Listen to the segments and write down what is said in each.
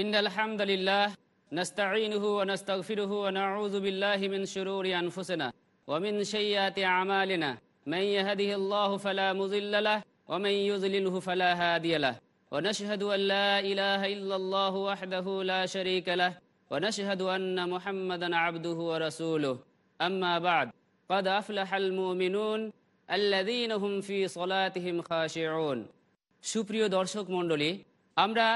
إن الحمد لله نستعينه ونستغفره ونعوذ بالله من شرور أنفسنا ومن سيئات أعمالنا من يهده الله فلا مضل له ومن يضلله فلا هادي له ونشهد أن لا إله إلا الله وحده لا شريك له ونشهد أن محمدا عبده ورسوله أما بعد قد أفلح المؤمنون الذين هم في صلاتهم خاشعون সুপ্রিয় দর্শক মণ্ডলী আমরা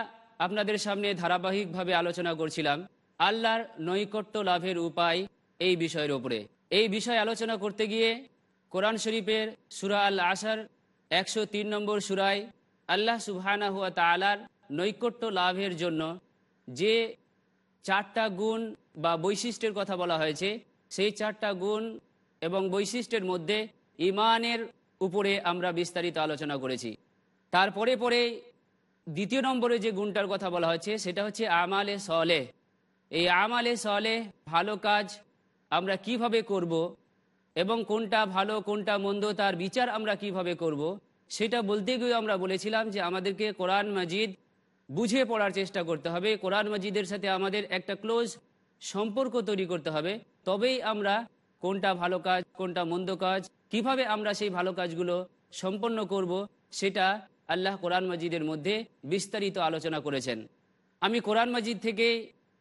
আপনাদের সামনে ধারাবাহিকভাবে আলোচনা করছিলাম আল্লাহর নৈকট্য লাভের উপায় এই বিষয়ের ওপরে এই বিষয় আলোচনা করতে গিয়ে কোরআন শরীফের সুরা আল আসার একশো তিন নম্বর সুরায় আল্লাহ সুবহানা হুয়া তালার নৈকট্য লাভের জন্য যে চারটা গুণ বা বৈশিষ্ট্যের কথা বলা হয়েছে, সেই চারটা গুণ এবং বৈশিষ্ট্যের মধ্যে ইমানের উপরে আমরা বিস্তারিত আলোচনা করেছি। তারপরে পরে দ্বিতীয় নম্বরে যে গুণটার কথা বলা হয়েছে, সেটা হচ্ছে আমালে সলে। এই আমালে সলে ভালো কাজ আমরা কীভাবে করব এবং কোনটা ভালো, কোনটা মন্দ, তার বিচার আমরা কীভাবে করব, সেটা বলতে গিয়ে আমরা বলেছিলাম যে আমাদেরকে কোরআন মাজিদ বুঝে পড়ার চেষ্টা করতে হবে। কোরআন মাজিদের সাথে আমাদের একটা ক্লোজ সম্পর্ক তৈরি করতে হবে। তবেই আমরা কোনটা ভালো কাজ, কোনটা মন্দ কাজ, কীভাবে আমরা সেই ভালো কাজগুলো সম্পন্ন করব, সেটা আল্লাহ কোরআন মাজিদের মধ্যে বিস্তারিত আলোচনা করেছেন। আমি কোরআন মাজিদ থেকে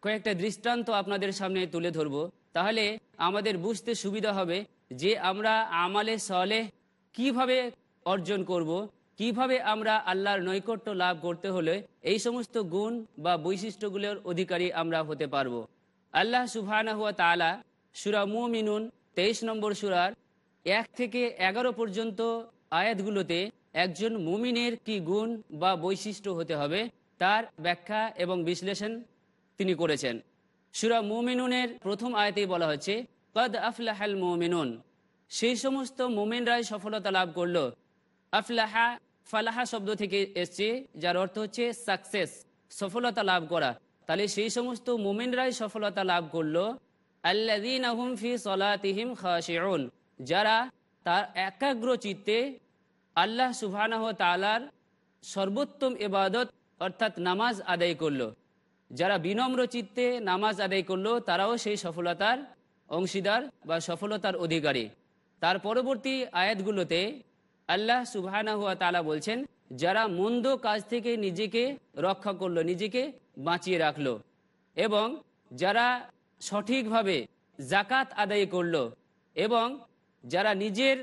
কয়েকটা দৃষ্টান্ত আপনাদের সামনে তুলে ধরব। তাহলে আমাদের বুঝতে সুবিধা হবে যে আমরা আমালে সলে কীভাবে অর্জন করব, কীভাবে আমরা আল্লাহর নৈকট্য লাভ করতে হলে এই সমস্ত গুণ বা বৈশিষ্ট্যগুলোর অধিকারী আমরা হতে পারব। আল্লাহ সুবহানা হুয়া তালা সুরা মুমিনুন তেইশ নম্বর সুরার এক থেকে এগারো পর্যন্ত আয়াতগুলোতে একজন মুমিনের কি গুণ বা বৈশিষ্ট্য হতে হবে, তার ব্যাখ্যা এবং বিশ্লেষণ তিনি করেছেন। সুরা মুমিনুনের প্রথম আয়তেই বলা হচ্ছে কদ আফলাহাল মুমিনুন। সেই সমস্ত মুমিনরাই সফলতা লাভ করল। আফলাহা, ফালাহা শব্দ থেকে এসছে, যার অর্থ হচ্ছে সাকসেস সফলতা লাভ করা। তাহলে সেই সমস্ত মুমিনরাই সফলতা লাভ করল। আল্লাদিন ফি সলাতিহিম খাশিউন। যারা তার একাগ্র চিত্তে আল্লাহ সুবহানাহ তালার সর্বোত্তম এবাদত অর্থাৎ নামাজ আদায় করল। যারা বিনম্র চিত্তে নামাজ আদায় করল, তারাও সেই সফলতার অংশীদার বা সফলতার অধিকারী। তার পরবর্তী আয়াতগুলোতে আল্লাহ সুবহানা হুয়া তালা বলছেন, যারা মন্দ কাজ থেকে নিজেকে রক্ষা করল, নিজেকে বাঁচিয়ে রাখল এবং যারা সঠিকভাবে জাকাত আদায় করল এবং যারা নিজের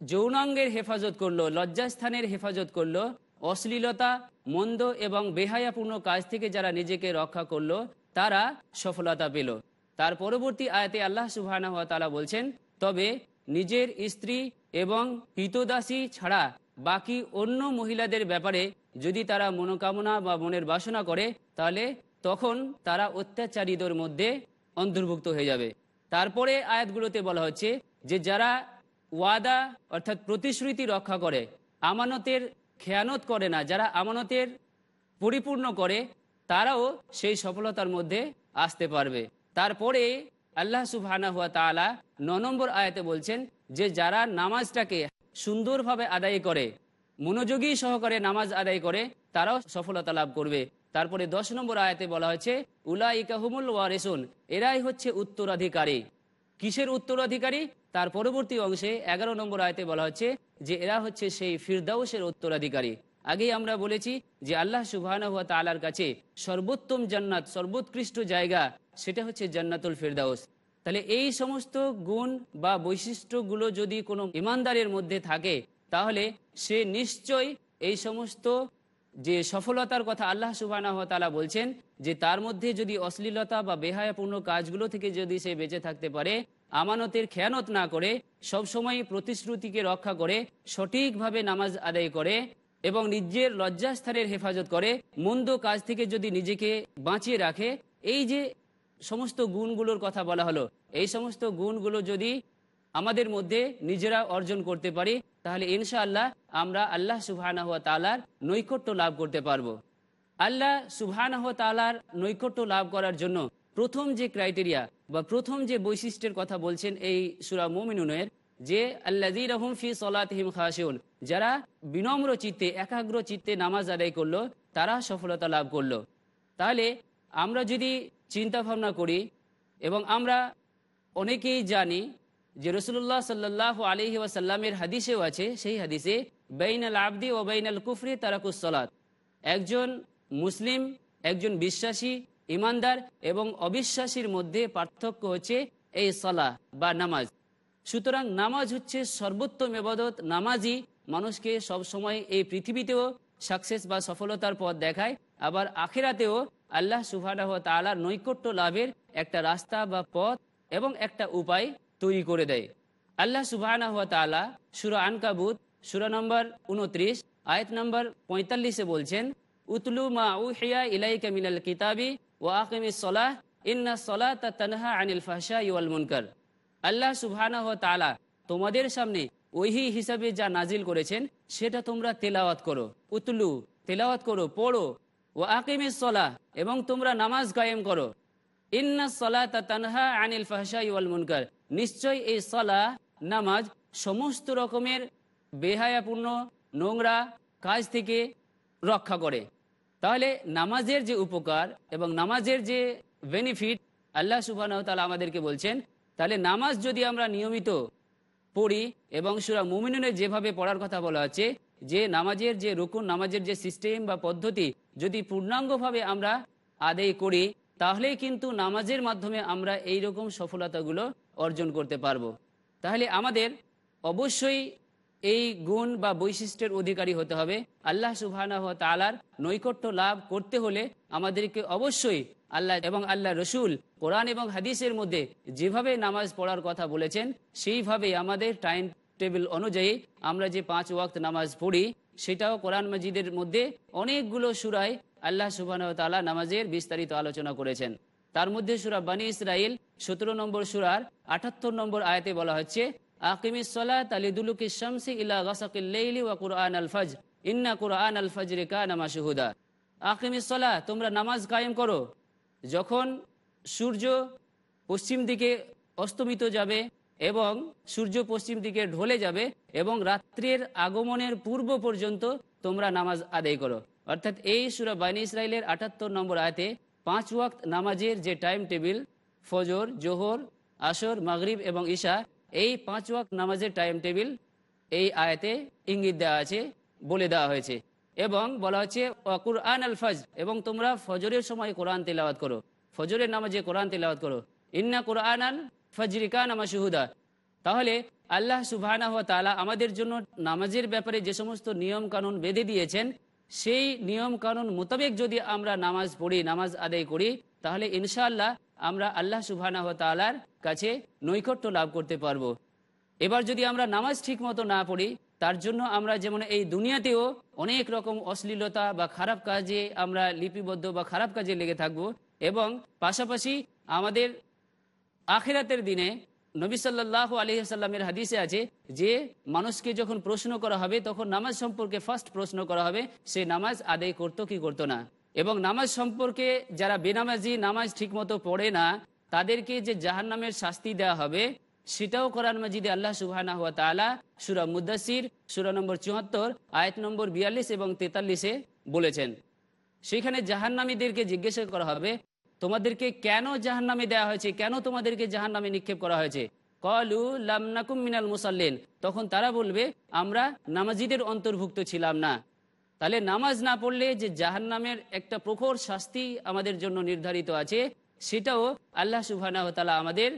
যৌনাঙ্গের হেফাজত করল, লজ্জাস্থানের হেফাজত করল, অশ্লীলতা, মন্দ এবং বেহায়াপূর্ণ কাজ থেকে যারা নিজেকে রক্ষা করল, তারা সফলতা পেল। তার পরবর্তী আয়তে আল্লাহ সুবাহানা হাত তালা বলছেন, তবে নিজের স্ত্রী এবং হিতদাসী ছাড়া বাকি অন্য মহিলাদের ব্যাপারে যদি তারা মনোকামনা বা মনের বাসনা করে, তাহলে তখন তারা অত্যাচারীদের মধ্যে অন্তর্ভুক্ত হয়ে যাবে। তারপরে আয়াতগুলোতে বলা হচ্ছে যে যারা ওয়াদা, অর্থাৎ প্রতিশ্রুতি রক্ষা করে, আমানতের খেয়ানত করে না, যারা আমানতের পরিপূর্ণ করে, তারাও সেই সফলতার মধ্যে আসতে পারবে। তারপরে আল্লাহ সুবহানা হুয়া তালা ন নম্বর আয়াতে বলছেন যে, যারা নামাজটাকে সুন্দরভাবে আদায় করে, মনোযোগী সহকারে নামাজ আদায় করে, তারাও সফলতা লাভ করবে। তারপরে দশ নম্বর আয়াতে বলা হয়েছে উলা ইকাহুমুল ওয়ারেসুন, এরাই হচ্ছে উত্তরাধিকারী। কিসের উত্তরাধিকারী? তার পরবর্তী অংশে এগারো নম্বর আয়তে বলা হচ্ছে যে এরা হচ্ছে সেই ফিরদাউসের উত্তরাধিকারী। আগেই আমরা বলেছি যে আল্লাহ সুবাহ তালার কাছে সর্বোত্তম জান্নাত, সর্বোৎকৃষ্ট জায়গা সেটা হচ্ছে জান্নাতুল ফেরদাউস। তাহলে এই সমস্ত গুণ বা বৈশিষ্ট্যগুলো যদি কোনো ইমানদারের মধ্যে থাকে, তাহলে সে নিশ্চয় এই সমস্ত যে সফলতার কথা আল্লাহ সুবাহ বলছেন যে তার মধ্যে যদি অশ্লীলতা বা বেহায়াপূর্ণ কাজগুলো থেকে যদি সে বেঁচে থাকতে পারে, আমানতের খেয়ানত না করে সবসময় প্রতিশ্রুতিকে রক্ষা করে, সঠিকভাবে নামাজ আদায় করে এবং নিজের লজ্জাস্থানের হেফাজত করে, মন্দ কাজ থেকে যদি নিজেকে বাঁচিয়ে রাখে, এই যে সমস্ত গুণগুলোর কথা বলা হলো, এই সমস্ত গুণগুলো যদি আমাদের মধ্যে নিজেরা অর্জন করতে পারি, তাহলে ইনশাআল্লাহ আমরা আল্লাহ সুবাহ তালার নৈকট্য লাভ করতে পারব। আল্লাহ সুবহানাহ তালার নৈকট্য লাভ করার জন্য প্রথম যে ক্রাইটেরিয়া বা প্রথম যে বৈশিষ্ট্যের কথা বলছেন এই সুরা মোমিনুনের, যে আল্লাহ রহম ফি সলাতহিম খাসিউন যারা বিনম্র চিত্তে, একাগ্র চিত্তে নামাজ আদায় করল, তারা সফলতা লাভ করল। তাহলে আমরা যদি চিন্তা ভাবনা করি এবং আমরা অনেকেই জানি যে রসুল্লাহ সাল্লাহ আলহি ওয়াসাল্লামের হাদিসেও আছে, সেই হাদিসে বেইন আল আবদি ও বেইন আল কুফরি তারাকুসলাত একজন মুসলিম, একজন বিশ্বাসী, ইমানদার এবং অবিশ্বাসীর মধ্যে পার্থক্য হচ্ছে এই সলাহ বা নামাজ। সুতরাং নামাজ হচ্ছে সর্বোত্তম এবাদত নামাজই মানুষকে সব সময় এই পৃথিবীতেও সাকসেস বা সফলতার পথ দেখায়। আবার আখেরাতেও আল্লাহ সুফানাহ তালার নৈকট্য লাভের একটা রাস্তা বা পথ এবং একটা উপায় তৈরি করে দেয়। আল্লাহ সুবাহ তালা সুরা আনকাবুত, সুরা নম্বর উনত্রিশ আয়াত নম্বর পঁয়তাল্লিশে বলছেন উতলু মা উহিয়া ইলাইকা মিনাল কিতাবি ও আকিমি সলাহ ইন্না সলাহ তানহা আনিল ফাহশা ইউল মুনকার আল্লাহ সুবহানাহু ওয়া তাআলা তোমাদের সামনে ওহি হিসাবে যা নাজিল করেছেন, সেটা তোমরা তেলাওয়াত করো। উতলু তেলাওয়াত করো, পড়ো। ও আকিমিস সলাহ এবং তোমরা নামাজ কায়েম করো। ইন্না সলাহ তানহা আনিল ফাহশা ইউল মুনকার নিশ্চয় এই সলাহ নামাজ সমস্ত রকমের বেহায়াপূর্ণ নোংরা কাজ থেকে রক্ষা করে। তাহলে নামাজের যে উপকার এবং নামাজের যে বেনিফিট আল্লাহ সুবাহ তালা আমাদেরকে বলছেন, তাহলে নামাজ যদি আমরা নিয়মিত পড়ি এবং সুরা মুমিনুনের যেভাবে পড়ার কথা বলা আছে যে নামাজের যে রুকুন, নামাজের যে সিস্টেম বা পদ্ধতি যদি পূর্ণাঙ্গভাবে আমরা আদায় করি, তাহলেই কিন্তু নামাজের মাধ্যমে আমরা এই রকম সফলতাগুলো অর্জন করতে পারব। তাহলে আমাদের অবশ্যই এই গুণ বা বৈশিষ্ট্যের অধিকারী হতে হবে। আল্লাহ সুবাহ তালার নৈকট্য লাভ করতে হলে আমাদেরকে অবশ্যই আল্লাহ এবং আল্লাহ রসুল কোরআন এবং হাদিসের মধ্যে যেভাবে নামাজ পড়ার কথা বলেছেন সেইভাবে আমাদের টাইম টেবিল অনুযায়ী আমরা যে পাঁচ ওয়াক্ত নামাজ পড়ি, সেটাও কোরআন মজিদের মধ্যে অনেকগুলো সুরায় আল্লাহ সুবাহ তালা নামাজের বিস্তারিত আলোচনা করেছেন। তার মধ্যে সুরা বানী ইসরাইল সতেরো নম্বর সুরার আটাত্তর নম্বর আয়তে বলা হচ্ছে ইন্না তোমরা নামাজ কায়েম করো। যখন সূর্য পশ্চিম দিকে অস্তমিত যাবে এবং সূর্য পশ্চিম দিকে ঢলে যাবে এবং রাত্রের আগমনের পূর্ব পর্যন্ত তোমরা নামাজ আদায় করো। অর্থাৎ এই সুরা বানী ইসরায়েলের আটাত্তর নম্বর আয়তে পাঁচ ওয়াক্ত নামাজের যে টাইম টেবিল ফজর, জোহর, আসর, মাগরিব এবং ঈশা এই পাঁচ ওয়াক নামাজের টাইম টেবিল এই আয়াতে ইঙ্গিত দেওয়া আছে, বলে দেওয়া হয়েছে। এবং বলা হচ্ছে কুরআন আল ফজ এবং তোমরা ফজরের সময় কোরআন তেলাওয়াত করো। ফজরের নামাজে কোরআন তেলাওয়াত করো। ইন্না কোরআন আল ফজরিকা শুহুদা তাহলে আল্লাহ সুবাহ তালা আমাদের জন্য নামাজের ব্যাপারে যে সমস্ত নিয়ম কানুন বেঁধে দিয়েছেন, সেই নিয়ম কানুন মোতাবেক যদি আমরা নামাজ পড়ি, নামাজ আদায় করি, তাহলে ইনশাআল্লাহ আমরা আল্লাহ সুবাহ তালার কাছে নৈকট্য লাভ করতে পারব। এবার যদি আমরা নামাজ ঠিক মতো না পড়ি, তার জন্য আমরা যেমন এই দুনিয়াতেও অনেক রকম অশ্লীলতা বা খারাপ কাজে আমরা লিপিবদ্ধ বা খারাপ কাজে লেগে থাকব এবং পাশাপাশি আমাদের আখেরাতের দিনে নবী সাল্লাহ আলহিহাল্লামের হাদিসে আছে যে মানুষকে যখন প্রশ্ন করা হবে, তখন নামাজ সম্পর্কে ফার্স্ট প্রশ্ন করা হবে, সে নামাজ আদায় করতো কি করতো না। এবং নামাজ সম্পর্কে যারা বেনামাজি নামাজ ঠিকমতো পড়ে না তাদেরকে যে জাহান নামের শাস্তি দেওয়া হবে, সেটাও কোরআন মজিদে আল্লাহ সুবাহ সুরা মুদাসির সুরা নম্বর চুয়াত্তর, আয়াত নম্বর বিয়াল্লিশ এবং তেতাল্লিশে বলেছেন। সেখানে জাহান্নামীদেরকে জিজ্ঞাসা করা হবে, তোমাদেরকে কেন জাহান নামে দেওয়া হয়েছে? কেন তোমাদেরকে জাহান নামে নিক্ষেপ করা হয়েছে? কলু লামনাকুম মিনাল মুসাল্লিন। তখন তারা বলবে, আমরা নামাজিদের অন্তর্ভুক্ত ছিলাম না। তাহলে নামাজ না পড়লে যে জাহান্নামের একটা প্রখর শাস্তি আমাদের জন্য নির্ধারিত আছে সেটাও আল্লাহ সুবহানাহ ওয়া তাআলা আমাদের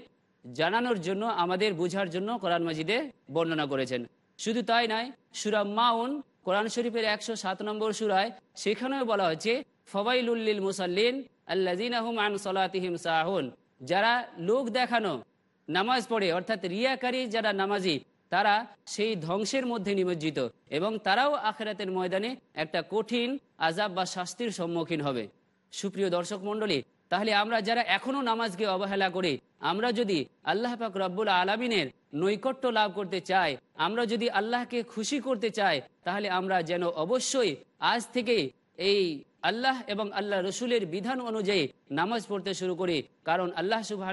জানানোর জন্য, আমাদের বোঝার জন্য কোরআন মাজিদে বর্ণনা করেছেন। শুধু তাই নয়, সুরা মাউন কোরআন শরীফের একশো সাত নম্বর সুরায় সেখানেও বলা হচ্ছে ফবাইলুল্লিল মুসাল্লিন আল্লাজিন আহম আন সাহুন। যারা লোক দেখানো, নামাজ পড়ে, অর্থাৎ রিয়াকারী যারা নামাজি, তারা সেই ধ্বংসের মধ্যে নিমজ্জিত এবং তারাও আখেরাতের ময়দানে একটা কঠিন আজাব বা শাস্তির সম্মুখীন হবে। সুপ্রিয় দর্শক মণ্ডলী তাহলে আমরা যারা এখনও নামাজকে অবহেলা করি, আমরা যদি আল্লাহ পাক রব্বুল আলমিনের নৈকট্য লাভ করতে চাই, আমরা যদি আল্লাহকে খুশি করতে চাই, তাহলে আমরা যেন অবশ্যই আজ থেকে এই আল্লাহ এবং আল্লাহ রসুলের বিধান অনুযায়ী নামাজ পড়তে শুরু করি। কারণ আল্লাহ সুবাহ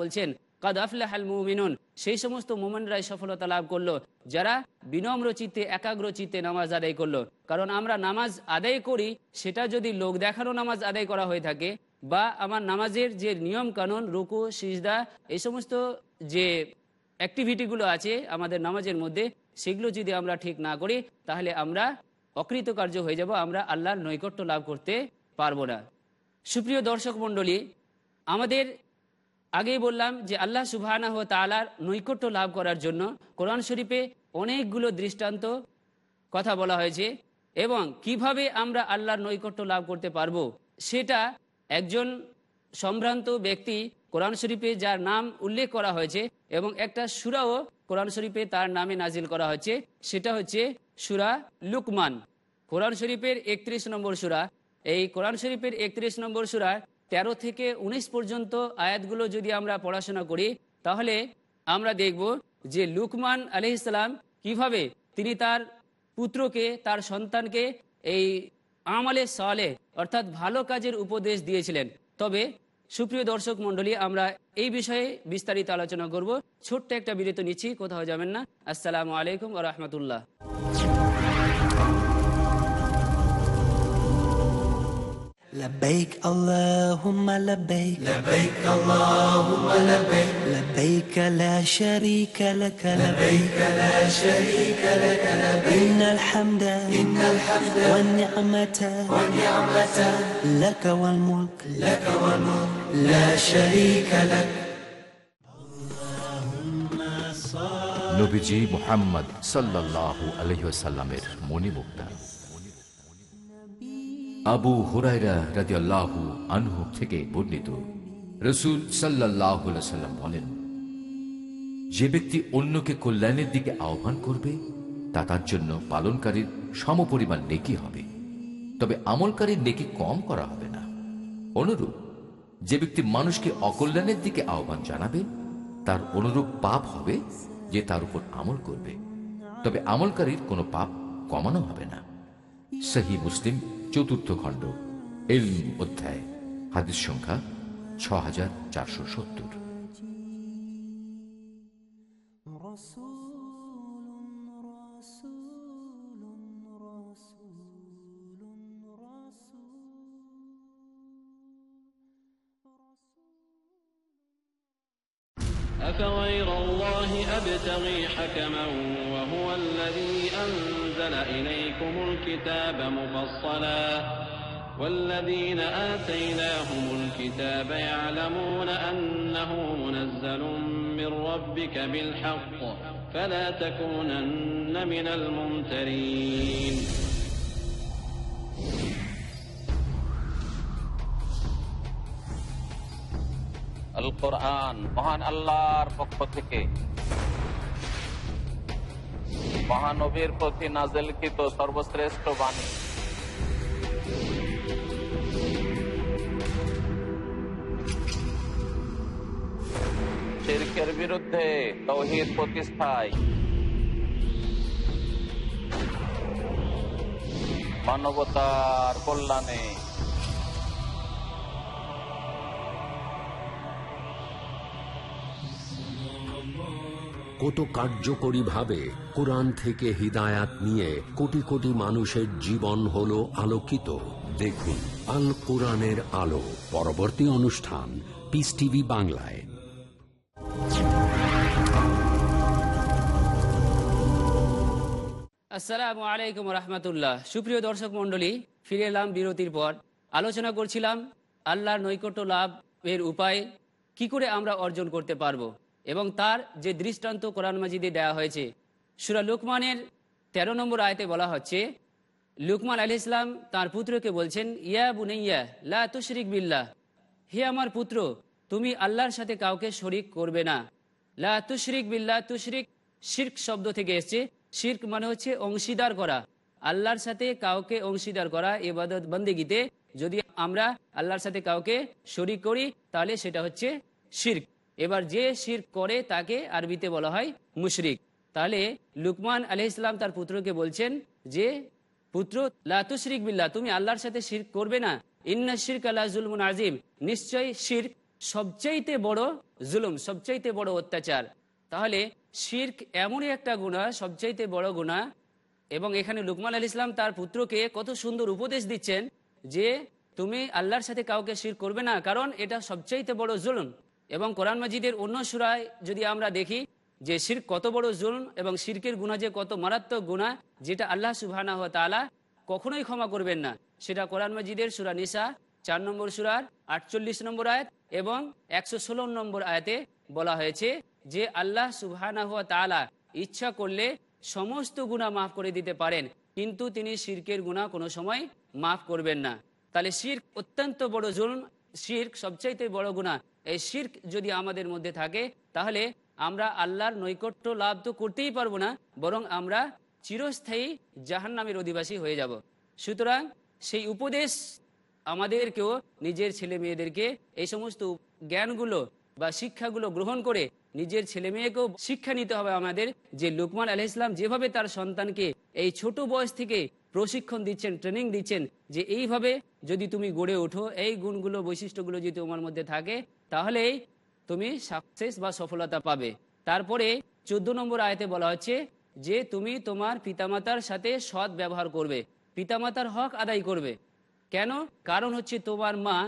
বলছেন, কাদ আফলাহাল মুমিনুন সেই সমস্ত মোমেনরাই সফলতা লাভ করল, যারা বিনম্র চিত্তে, একাগ্র চিত্তে নামাজ আদায় করল। কারণ আমরা নামাজ আদায় করি, সেটা যদি লোক দেখানো নামাজ আদায় করা হয়ে থাকে বা আমার নামাজের যে নিয়ম কানুন, রুকু, সিজদা, এই সমস্ত যে অ্যাক্টিভিটিগুলো আছে আমাদের নামাজের মধ্যে, সেগুলো যদি আমরা ঠিক না করি, তাহলে আমরা অকৃতকার্য হয়ে যাব, আমরা আল্লাহর নৈকট্য লাভ করতে পারব না। সুপ্রিয় দর্শক মণ্ডলী, আমাদের আগেই বললাম যে আল্লাহ সুবাহানা ও তালার নৈকট্য লাভ করার জন্য কোরআন শরীফে অনেকগুলো দৃষ্টান্ত কথা বলা হয়েছে এবং কীভাবে আমরা আল্লাহর নৈকট্য লাভ করতে পারব, সেটা একজন সম্ভ্রান্ত ব্যক্তি কোরআন শরীফে যার নাম উল্লেখ করা হয়েছে এবং একটা সুরাও কোরআন শরীফে তার নামে নাজিল করা হয়েছে, সেটা হচ্ছে সুরা লুকমান। কোরআন শরীফের একত্রিশ নম্বর সুরা, এই কোরআন শরীফের একত্রিশ নম্বর সুরা তেরো থেকে ১৯ পর্যন্ত আয়াতগুলো যদি আমরা পড়াশোনা করি, তাহলে আমরা দেখব যে লুকমান আলহ ইসলাম কীভাবে তিনি তার পুত্রকে, তার সন্তানকে এই আমলে সালে, অর্থাৎ ভালো কাজের উপদেশ দিয়েছিলেন। তবে, সুপ্রিয় দর্শক মণ্ডলী, আমরা এই বিষয়ে বিস্তারিত আলোচনা করব। ছোট্ট একটা বিরত নিচ্ছি, কোথাও যাবেন না। আসসালামু আলাইকুম রহমতুল্লাহ। لبيك اللهم لبيك لبيك اللهم لبيك لبيك لا شريك لك لبيك لا شريك لك لبيك إن الحمد إن الحمد والنعمة والنعمة لك والملك لك والملك لا شريك لك নবীজি মোহাম্মদ সাল্লাল্লাহু আলহিসাল্লামের মণিমুক্তা আবু হুরাইরা রাদিয়াল্লাহু আনহু থেকে বর্ণিত। রসুল সাল্লাহ সাল্লাম বলেন, যে ব্যক্তি অন্যকে কল্যাণের দিকে আহ্বান করবে, তা তার জন্য পালনকারীর সমপরিমাণ নেকি হবে। তবে আমলকারীর নেকি কম করা হবে না। অনুরূপ, যে ব্যক্তি মানুষকে অকল্যাণের দিকে আহ্বান জানাবে, তার অনুরূপ পাপ হবে যে তার উপর আমল করবে। তবে আমলকারীর কোনো পাপ কমানো হবে না। সহি মুসলিম চতুর্থ খণ্ড এলম অধ্যায় হাদিস সংখ্যা ছ হাজার চারশো সত্তর أفغير الله أبتغي حكما الكتاب مفصلا والذين آتيناهم الكتاب يعلمون أنه منزل من ربك بالحق فلا تكونن من الممترين আল কোরআন মহান আল্লাহর পক্ষ থেকে মহানবীর প্রতি নাজেলকৃত সর্বশ্রেষ্ঠ বাণী। প্রতিষ্ঠায় মানবতার কল্যাণে কত কার্যকরীভাবে কোরআন থেকে হিদায়াত নিয়ে কোটি কোটি মানুষের জীবন হলো আলোকিত। দেখুন, আল কোরআনের আলো, পরবর্তী অনুষ্ঠান পিস টিভি বাংলায়। আসসালামু আলাইকুম রহমতুল্লাহ। সুপ্রিয় দর্শক মণ্ডলী, ফিরে এলাম বিরতির পর। আলোচনা করছিলাম আল্লাহর নৈকট্য লাভের উপায়, কি করে আমরা অর্জন করতে পারব? এবং তার যে দৃষ্টান্ত কোরআন মাজিদে দেওয়া হয়েছে, সুরা লুকমানের তেরো নম্বর আয়তে বলা হচ্ছে, লুকমান আলি ইসলাম তাঁর পুত্রকে বলছেন, ইয়া বুনাইয়া, লা তুশরিক বিল্লাহ, হে আমার পুত্র, তুমি আল্লাহর সাথে কাউকে শরিক করবে না। লা তুশরিক বিল্লাহ, তুশরিক শির্ক শব্দ থেকে এসছে। শির্ক মানে হচ্ছে অংশীদার করা। আল্লাহর সাথে কাউকে অংশীদার করা এবাদত বন্দিগিতে। যদি আমরা আল্লাহর সাথে কাউকে শরিক করি, তাহলে সেটা হচ্ছে শির্ক। এবার যে শির্ক করে তাকে আরবিতে বলা হয় মুশরিক। তাহলে লুকমান আলহ ইসলাম তার পুত্রকে বলছেন যে, পুত্র লাতুশরিক বিল্লা তুমি আল্লাহর সাথে শির্ক করবে না। ইন্না শির্ক আল্লাহ জুলমুন আজিম নিশ্চয় শির সবচাইতে বড় জুলুম, সবচাইতে বড় অত্যাচার। তাহলে শির্ক এমনই একটা গুণা সবচাইতে বড় গুণা এবং এখানে লুকমান আল ইসলাম তার পুত্রকে কত সুন্দর উপদেশ দিচ্ছেন যে, তুমি আল্লাহর সাথে কাউকে শির করবে না, কারণ এটা সবচাইতে বড় জুলুম। এবং কোরআন মাজিদের অন্য সুরায় যদি আমরা দেখি যে শির কত বড় জুলুম এবং শিরকের গুণা যে কত মারাত্মক গুণা যেটা আল্লাহ সুবহানাহ ওয়া তাআলা কখনোই ক্ষমা করবেন না। সেটা কোরআন মাজিদের সুরা নিসা, চার নম্বর সুরার আটচল্লিশ নম্বর আয়াত এবং একশো ষোলো নম্বর আয়াতে বলা হয়েছে যে আল্লাহ সুবহানাহ ওয়া তাআলা ইচ্ছা করলে সমস্ত গুণা মাফ করে দিতে পারেন, কিন্তু তিনি শিরকের গুণা কোনো সময় মাফ করবেন না। তাহলে শির্ক অত্যন্ত বড় জুলুম, শির্ক সবচাইতে বড় গুণা এই শির্ক যদি আমাদের মধ্যে থাকে, তাহলে আমরা আল্লাহর নৈকট্য লাভ তো করতেই পারব না, বরং আমরা চিরস্থায়ী জাহান নামের অধিবাসী হয়ে যাব। সুতরাং সেই উপদেশ আমাদেরকেও, নিজের ছেলে মেয়েদেরকে, এই সমস্ত জ্ঞানগুলো বা শিক্ষাগুলো গ্রহণ করে নিজের ছেলে মেয়েকেও শিক্ষা নিতে হবে আমাদের। যে লুকমান আলহ ইসলাম যেভাবে তার সন্তানকে এই ছোট বয়স থেকে প্রশিক্ষণ দিচ্ছেন ট্রেনিং দিচ্ছেন, যে এইভাবে যদি তুমি গড়ে ওঠো, এই গুণগুলো, বৈশিষ্ট্যগুলো যদি তোমার মধ্যে থাকে, তাহলেই তুমি সাকসেস বা সফলতা পাবে। তারপরে চোদ্দ নম্বর আয়তে বলা হচ্ছে, যে তুমি তোমার পিতামাতার সাথে সৎ ব্যবহার করবে, পিতামাতার হক আদায় করবে। কেন? কারণ হচ্ছে তোমার মা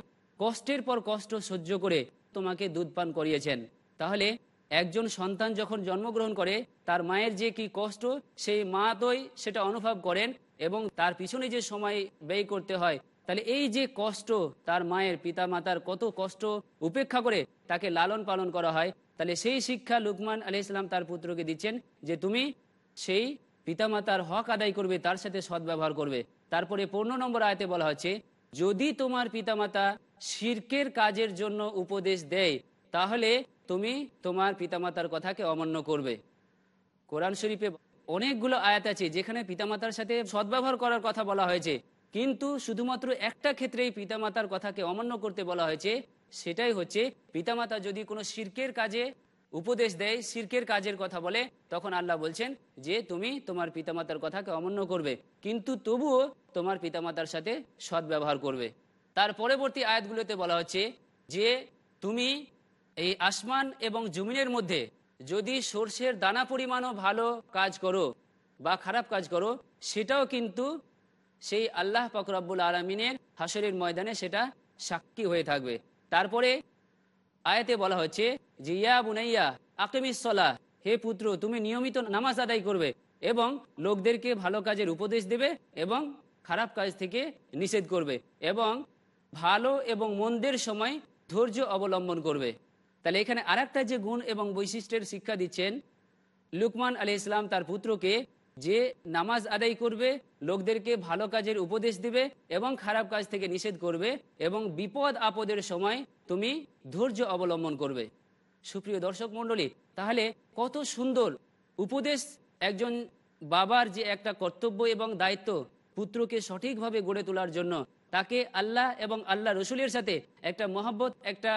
কষ্টের পর কষ্ট সহ্য করে তোমাকে দুধ পান করিয়েছেন। তাহলে একজন সন্তান যখন জন্মগ্রহণ করে, তার মায়ের যে কি কষ্ট, সেই মা তোই সেটা অনুভব করেন এবং তার পিছনে যে সময় ব্যয় করতে হয়, তাহলে এই যে কষ্ট তার মায়ের পিতা মাতার কত কষ্ট উপেক্ষা করে তাকে লালন পালন করা হয়, তাহলে সেই শিক্ষা লুকমান আলি ইসলাম তার পুত্রকে দিচ্ছেন যে তুমি সেই পিতামাতার হক আদায় করবে, তার সাথে সদ্ব্যবহার করবে। তারপরে পনেরো নম্বর আয়তে বলা হচ্ছে, যদি তোমার পিতামাতা শির্কের কাজের জন্য উপদেশ দেয়। তাহলে তুমি তোমার পিতামাতার কথাকে অমান্য করবে। কোরআন শরীফে অনেকগুলো আয়াত আছে, যেখানে পিতামাতার সাথে সদ্ব্যবহার করার কথা বলা হয়েছে। কিন্তু শুধুমাত্র একটা ক্ষেত্রেই পিতামাতার কথাকে অমান্য করতে বলা হয়েছে, সেটাই হচ্ছে পিতামাতা যদি কোনো শির্কের কাজে উপদেশ দেয়, শির্কের কাজের কথা বলে, তখন আল্লাহ বলছেন যে তুমি তোমার পিতামাতার কথাকে অমান্য করবে। কিন্তু তবুও তোমার পিতামাতার সাথে সদ্ব্যবহার করবে। তার পরবর্তী আয়াতগুলোতে বলা হচ্ছে যে তুমি এই আসমান এবং জমিনের মধ্যে যদি সর্ষের দানা পরিমাণও ভালো কাজ করো বা খারাপ কাজ করো, সেটাও কিন্তু সেই আল্লাহ ফকরাবুল আলমিনের হাসরের ময়দানে সেটা সাক্ষী হয়ে থাকবে। তারপরে আয়াতে বলা হচ্ছে যে, ইয়া বুনাইয়া আকিমিসলা হে পুত্র, তুমি নিয়মিত নামাজ আদায় করবে এবং লোকদেরকে ভালো কাজের উপদেশ দেবে এবং খারাপ কাজ থেকে নিষেধ করবে এবং ভালো এবং মন্দের সময় ধৈর্য অবলম্বন করবে। তাহলে এখানে আরেকটা যে গুণ এবং বৈশিষ্ট্যের শিক্ষা দিচ্ছেন, লুকমান আলি ইসলাম তার পুত্রকে যে নামাজ আদায় করবে, লোকদেরকে ভালো কাজের উপদেশ দিবে এবং খারাপ কাজ থেকে নিষেধ করবে এবং বিপদ আপদের সময় তুমি ধৈর্য অবলম্বন করবে। সুপ্রিয় দর্শক মণ্ডলী, তাহলে কত সুন্দর উপদেশ একজন বাবার যে একটা কর্তব্য এবং দায়িত্ব পুত্রকে সঠিকভাবে গড়ে তোলার জন্য তাকে আল্লাহ এবং আল্লাহ রসুলের সাথে একটা মহব্বত, একটা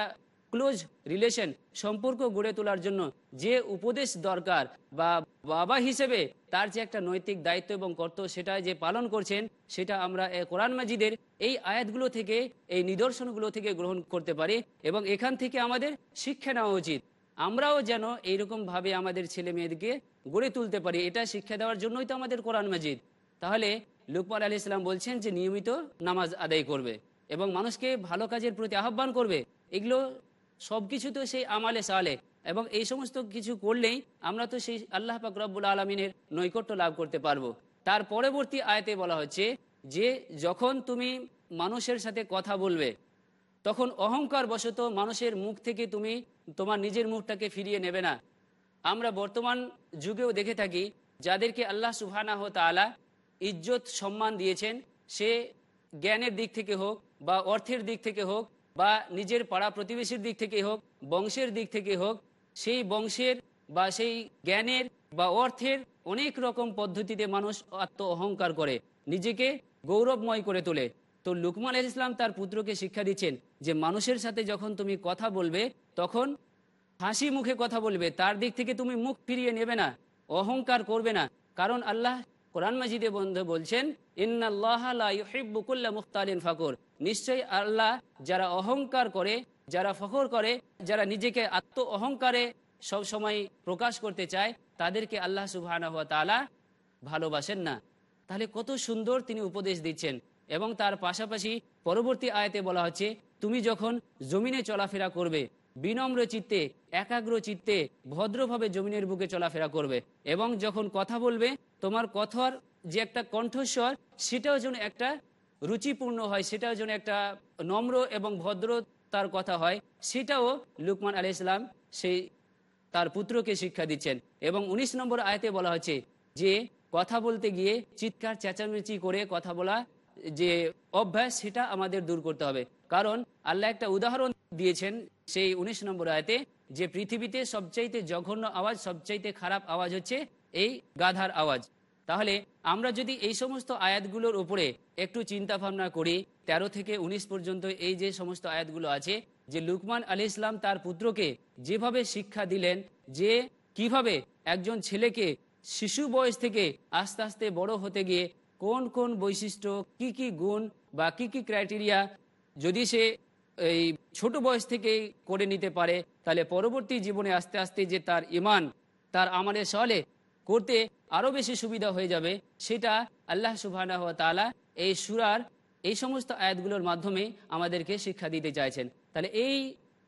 ক্লোজ রিলেশন সম্পর্ক গড়ে তোলার জন্য যে উপদেশ দরকার বা বাবা হিসেবে তার যে একটা নৈতিক দায়িত্ব এবং কর্তব্য সেটা যে পালন করছেন, সেটা আমরা কোরআন মাজিদের এই আয়াতগুলো থেকে, এই নিদর্শনগুলো থেকে গ্রহণ করতে পারি এবং এখান থেকে আমাদের শিক্ষা নেওয়া উচিত। আমরাও যেন এইরকমভাবে আমাদের ছেলে মেয়েদেরকে গড়ে তুলতে পারি। এটা শিক্ষা দেওয়ার জন্যই তো আমাদের কোরআন মাজিদ। তাহলে লুকমান আলী ইসলাম বলছেন যে নিয়মিত নামাজ আদায় করবে এবং মানুষকে ভালো কাজের প্রতি আহ্বান করবে। এগুলো সব কিছু তো সেই আমালে সালে এবং এই সমস্ত কিছু করলেই আমরা তো সেই আল্লাহ পাক রব্বুল আলমিনের নৈকট্য লাভ করতে পারব। তার পরবর্তী আয়তে বলা হচ্ছে যে, যখন তুমি মানুষের সাথে কথা বলবে, তখন অহংকার বশত মানুষের মুখ থেকে তুমি তোমার নিজের মুখটাকে ফিরিয়ে নেবে না। আমরা বর্তমান যুগেও দেখে থাকি, যাদেরকে আল্লাহ সুবহানাহ তাআলা ইজ্জত সম্মান দিয়েছেন, সে জ্ঞানের দিক থেকে হোক বা অর্থের দিক থেকে হোক বা নিজের পাড়া প্রতিবেশীর দিক থেকে হোক, বংশের দিক থেকে হোক, সেই বংশের বা সেই জ্ঞানের বা অর্থের অনেক রকম পদ্ধতিতে মানুষ আত্ম অহংকার করে, নিজেকে গৌরবময় করে তোলে। তো লুকমান আল ইসলাম তার পুত্রকে শিক্ষা দিচ্ছেন যে মানুষের সাথে যখন তুমি কথা বলবে, তখন হাসি মুখে কথা বলবে, তার দিক থেকে তুমি মুখ ফিরিয়ে নেবে না, অহংকার করবে না। কারণ আল্লাহ কোরআন মাজিদে বন্ধু বলছেন ফাকুর। নিশ্চয়ই আল্লাহ যারা অহংকার করে, যারা ফখর করে, যারা নিজেকে আত্ম অহংকারে সব সময় প্রকাশ করতে চায়, তাদেরকে আল্লাহ সুবাহ ভালোবাসেন না। তাহলে কত সুন্দর তিনি উপদেশ দিচ্ছেন। এবং তার পাশাপাশি পরবর্তী আয়তে বলা হচ্ছে, তুমি যখন জমিনে চলাফেরা করবে বিনম্র চিত্তে, একাগ্র চিত্তে ভদ্রভাবে জমিনের বুকে চলাফেরা করবে এবং যখন কথা বলবে, তোমার কথার যে একটা কণ্ঠস্বর, সেটাও যেন একটা রুচিপূর্ণ হয়, সেটাও যেন একটা নম্র এবং ভদ্র তার কথা হয়, সেটাও লুকমান আলি ইসলাম সেই তার পুত্রকে শিক্ষা দিচ্ছেন। এবং ১৯ নম্বর আয়তে বলা হচ্ছে যে, কথা বলতে গিয়ে চিৎকার, চেঁচামেচি করে কথা বলা যে অভ্যাস, সেটা আমাদের দূর করতে হবে। কারণ আল্লাহ একটা উদাহরণ দিয়েছেন সেই ১৯ নম্বর আয়তে যে পৃথিবীতে সবচাইতে জঘন্য আওয়াজ, সবচাইতে খারাপ আওয়াজ হচ্ছে এই গাধার আওয়াজ। তাহলে আমরা যদি এই সমস্ত আয়াতগুলোর উপরে একটু চিন্তা ভাবনা করি ১৩ থেকে ১৯ পর্যন্ত এই যে সমস্ত আয়াতগুলো আছে, যে লুকমান আলী ইসলাম তার পুত্রকে যেভাবে শিক্ষা দিলেন, যে কীভাবে একজন ছেলেকে শিশু বয়স থেকে আস্তে আস্তে বড় হতে গিয়ে কোন কোন বৈশিষ্ট্য, কি কি গুণ বা কি কি ক্রাইটেরিয়া, যদি সে এই ছোট বয়স থেকে করে নিতে পারে। তাহলে পরবর্তী জীবনে আস্তে আস্তে যে তার ইমান, তার আমারে সলে করতে আরও বেশি সুবিধা হয়ে যাবে, সেটা আল্লাহ সুবাহ তালা এই সুরার এই সমস্ত আয়াতগুলোর মাধ্যমে আমাদেরকে শিক্ষা দিতে চাইছেন। তাহলে এই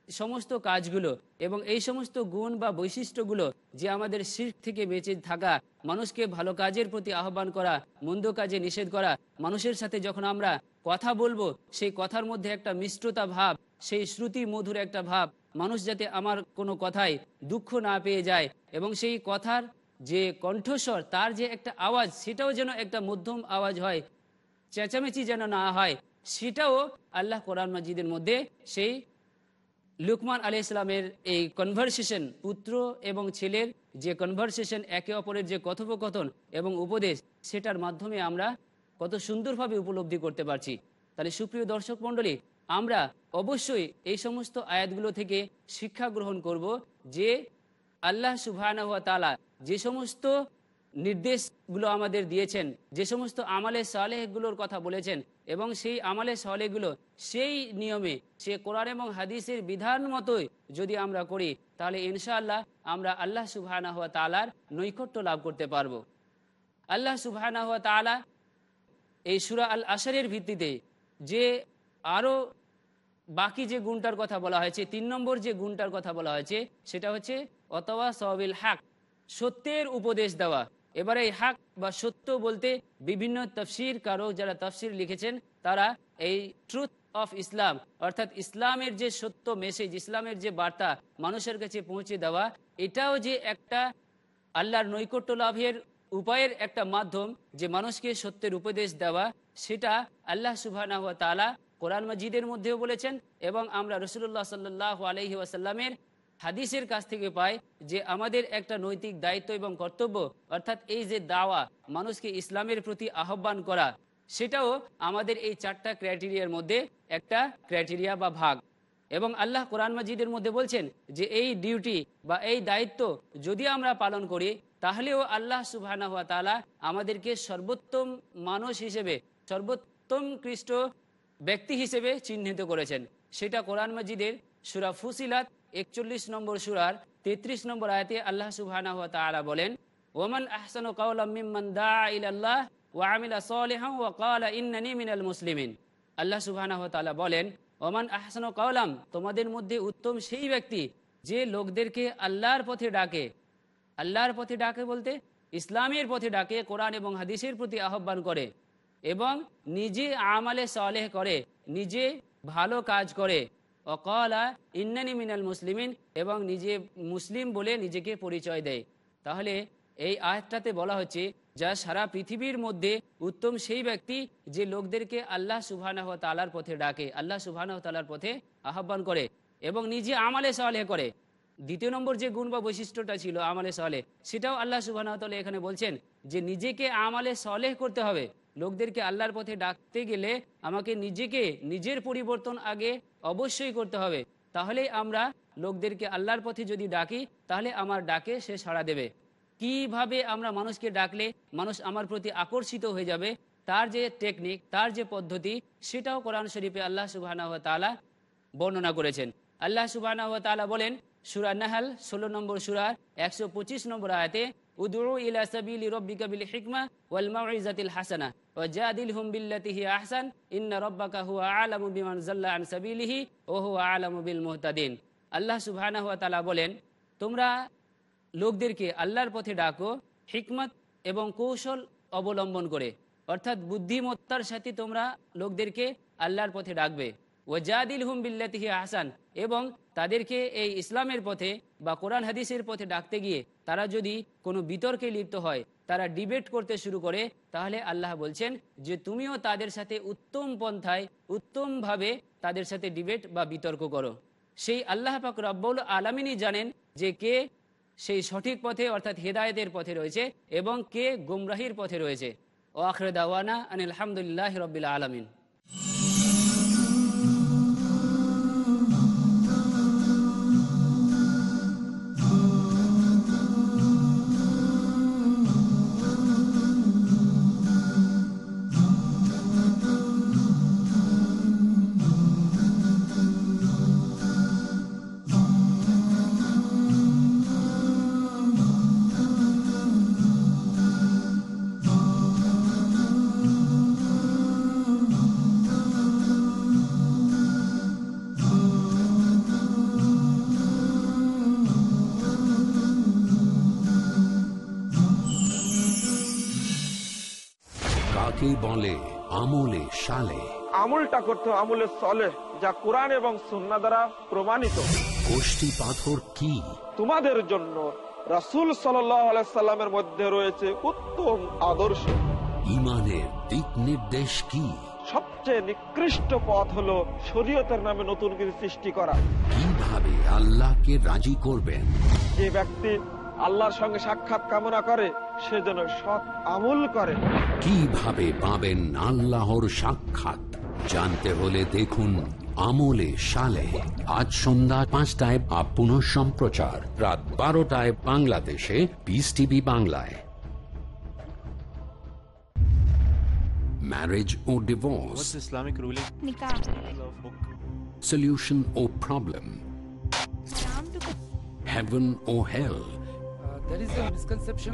সমস্ত কাজগুলো এবং এই সমস্ত গুণ বা বৈশিষ্ট্যগুলো যে আমাদের শির থেকে বেঁচে থাকা, মানুষকে ভালো কাজের প্রতি আহ্বান করা, মন্দ কাজে নিষেধ করা, মানুষের সাথে যখন আমরা কথা বলব, সেই কথার মধ্যে একটা মিষ্টতা ভাব, সেই শ্রুতি মধুর একটা ভাব। মানুষ যাতে আমার কোনো কথায় দুঃখ না পেয়ে যায় এবং সেই কথার যে কণ্ঠস্বর, তার যে একটা আওয়াজ, সেটাও যেন একটা মধ্যম আওয়াজ হয়, চেঁচামেচি যেন না হয়, সেটাও আল্লাহ কোরআন মাজিদের মধ্যে সেই লুকমান আলি ইসলামের এই কনভারসেশন পুত্র এবং ছেলের যে কনভারসেশন একে অপরের যে কথোপকথন এবং উপদেশ, সেটার মাধ্যমে আমরা কত সুন্দরভাবে উপলব্ধি করতে পারছি। তাহলে সুপ্রিয় দর্শক মণ্ডলী, আমরা অবশ্যই এই সমস্ত আয়াতগুলো থেকে শিক্ষা গ্রহণ করব যে আল্লাহ সুবাহ তালা যে সমস্ত নির্দেশগুলো আমাদের দিয়েছেন, যে সমস্ত আমালে সালেহগুলোর কথা বলেছেন এবং সেই আমালে সালেহগুলো সেই নিয়মে, সে কোরআন এবং হাদিসের বিধান মতোই যদি আমরা করি, তাহলে ইনশাআল্লাহ আমরা আল্লাহ সুবাহ তালার নৈকট্য লাভ করতে পারব। আল্লাহ সুবাহ তালা এই সুরা আল আশারের ভিত্তিতে যে আরও বাকি যে গুণটার কথা বলা হয়েছে, তিন নম্বর যে গুণটার কথা বলা হয়েছে, সেটা হচ্ছে অতওয়া সবিল হাক, সত্যের উপদেশ দেওয়া। এবারে এই হাক বা সত্য বলতে বিভিন্ন তফসির কারও যারা তফসির লিখেছেন, তারা এই ট্রুথ অফ ইসলাম অর্থাৎ ইসলামের যে সত্য মেসেজ ইসলামের যে বার্তা মানুষের কাছে পৌঁছে দেওয়া, এটাও যে একটা আল্লাহর নৈকট্য লাভের উপায়ের একটা মাধ্যম যে মানুষকে সত্যের উপদেশ দেওয়া, সেটা আল্লাহ সুবাহ কোরআন মজিদের মধ্যেও বলেছেন এবং আমরা রসুল্লাহ সাল্লাহ আলহি ওয়াসাল্লামের হাদিসের কাছ থেকে পাই যে আমাদের একটা নৈতিক দায়িত্ব এবং কর্তব্য, অর্থাৎ এই যে দাওয়া, মানুষকে ইসলামের প্রতি আহ্বান করা, সেটাও আমাদের এই চারটা ক্রাইটেরিয়ার মধ্যে একটা ক্রাইটেরিয়া বা ভাগ। এবং আল্লাহ কোরআন মাজিদের মধ্যে বলছেন যে এই ডিউটি বা এই দায়িত্ব যদি আমরা পালন করি, তাহলেও আল্লাহ সুবাহ তালা আমাদেরকে সর্বোত্তম মানুষ হিসেবে, সর্বোত্তম কৃষ্ট ব্যক্তি হিসেবে চিহ্নিত করেছেন। সেটা কোরআন মাজিদের সুরা ফুসিলাত একচল্লিশ নম্বর সুরার তেত্রিশ নম্বর আয়তে আল্লাহ সুবাহ বলেন, ওমান আহসান সালেহা ওয়া কালা ইন্নানি মিনাল মুসলিমিন। আল্লাহ সুবাহ তালা বলেন ওমান আহসান কাউলাম তোমাদের মধ্যে উত্তম সেই ব্যক্তি যে লোকদেরকে আল্লাহর পথে ডাকে। আল্লাহর পথে ডাকে বলতে ইসলামের পথে ডাকে, কোরআন এবং হাদিসের প্রতি আহ্বান করে এবং নিজে আমালে সালেহ করে, নিজে ভালো কাজ করে। অকলা ইন্নানি মিনাল মুসলিমিন এবং নিজে মুসলিম বলে নিজেকে পরিচয় দেয়। তাহলে এই আয়াতটাতে বলা হচ্ছে যা সারা পৃথিবীর মধ্যে উত্তম সেই ব্যক্তি যে লোকদেরকে আল্লাহ সুবহানাহু তালার পথে ডাকে, আল্লাহ সুবহানাহু তালার পথে আহ্বান করে এবং নিজে আমালে সালেহ করে। দ্বিতীয় নম্বর যে গুণ বা বৈশিষ্ট্যটা ছিল আমালে সলেহ, সেটাও আল্লাহ সুবাহ এখানে বলছেন যে নিজেকে আমালে সলেহ করতে হবে। লোকদেরকে আল্লাহর পথে ডাকতে গেলে আমাকে নিজেকে, নিজের পরিবর্তন আগে অবশ্যই করতে হবে। তাহলেই আমরা লোকদেরকে আল্লাহর পথে যদি ডাকি, তাহলে আমার ডাকে সে সাড়া দেবে। কীভাবে আমরা মানুষকে ডাকলে মানুষ আমার প্রতি আকর্ষিত হয়ে যাবে? তার যে টেকনিক তার যে পদ্ধতি, সেটাও কোরআন শরীফে আল্লাহ সুবাহ তালা বর্ণনা করেছেন। আল্লাহ সুবাহ বলেন, সুরা নাহাল, ষোলো নম্বর সুরার একশো পঁচিশ নম্বর আয়াতে উদু ইলা ওয়াল হাসানা বিল্লাতি রব্বাকা হুয়া বিমান আন আল্লাহ সুবহানাহু বলেন, তোমরা লোকদেরকে আল্লাহর পথে ডাকো, হিকমত এবং কৌশল অবলম্বন করে। অর্থাৎ বুদ্ধিমত্তার সাথে তোমরা লোকদেরকে আল্লাহর পথে ডাকবে। ওয়াজাদিল হুম বিল্লাতিহি আহসান এবং তাদেরকে এই ইসলামের পথে বা কোরআন হাদিসের পথে ডাকতে গিয়ে তারা যদি কোনো বিতর্কে লিপ্ত হয়, তারা ডিবেট করতে শুরু করে, তাহলে আল্লাহ বলছেন যে তুমিও তাদের সাথে উত্তম পন্থায়, উত্তমভাবে তাদের সাথে ডিবেট বা বিতর্ক করো। সেই আল্লাহ পাক রব্বুল আলমিনই জানেন যে কে সেই সঠিক পথে, অর্থাৎ হেদায়তের পথে রয়েছে এবং কে? গুমরাহির পথে রয়েছে। ও আখরে দাওয়ানা আনিল রবিল্লা আলমিন। কাকে বলে? আমলে সালে। আমলটা করতে আমলে সলে যা কোরআন এবং সুন্না দ্বারা প্রমাণিত। গোষ্ঠী পাথর কি? তোমাদের জন্য রাসুল সাল্লামের মধ্যে রয়েছে উত্তম আদর্শ। ইমানের দিক নির্দেশ কি? সবচেয়ে নিকৃষ্ট পথ হলো শরীয়তের নামে নতুন কিছু সৃষ্টি করা। কীভাবে আল্লাহকে রাজি করবেন? যে ব্যক্তি আল্লাহর সঙ্গে সাক্ষাৎ কামনা করে সে যেন সৎ আমল করে কীভাবে পাবেন আল্লাহর সাক্ষাৎ? জানতে হলে দেখুন আমলে সালে আজ সন্ধ্যা পাঁচটায় আপ পুনঃ সম্প্রচার। রাত বারোটায় বাংলাদেশে পিস টিভি বাংলায়। Marriage O divorce Islamic ruling? Nikah. solution or problem? Heaven or hell? There is a misconception.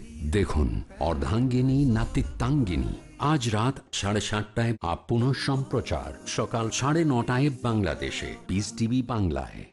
দেখুন, অর্ধাঙ্গিনী, নাতিত্বাঙ্গিনী। আজ রাত সাড়ে সাতটায় আপ সম্প্রচার। সকাল সাড়ে নটায় বাংলাদেশে। পিস টিভি বাংলায়।